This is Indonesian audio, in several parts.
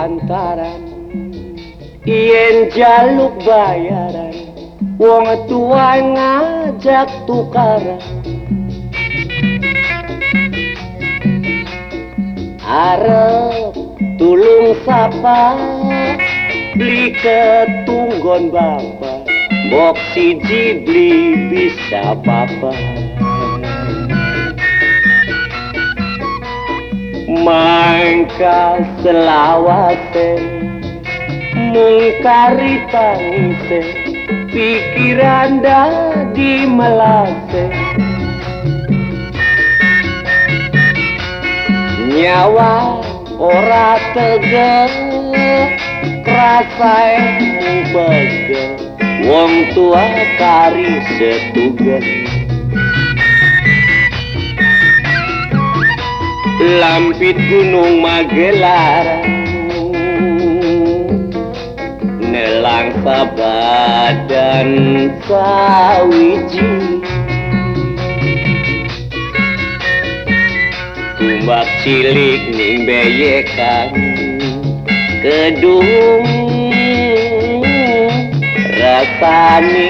lantaran. Yen jaluk bayaran wong tua ngajak tukaran. Arep tulung sapa beli ketunggon bapak. Bok siji beli bisa apa Mangka selawate Mungkari tangise Pikiran di melase Nyawa ora tegak Rasae begel Wong tua kari setugas lampit Gunung Magelar nelang sabadan sawiji. Tumbak cilik ning beyekan Kedung. Rasane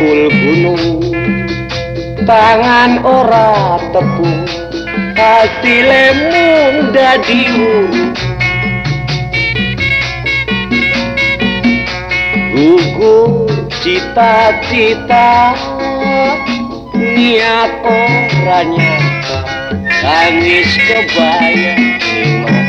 rangkul gunung tangan ora tepung hasilemu dadi gugur cita-cita niat orangnya tangis kebayang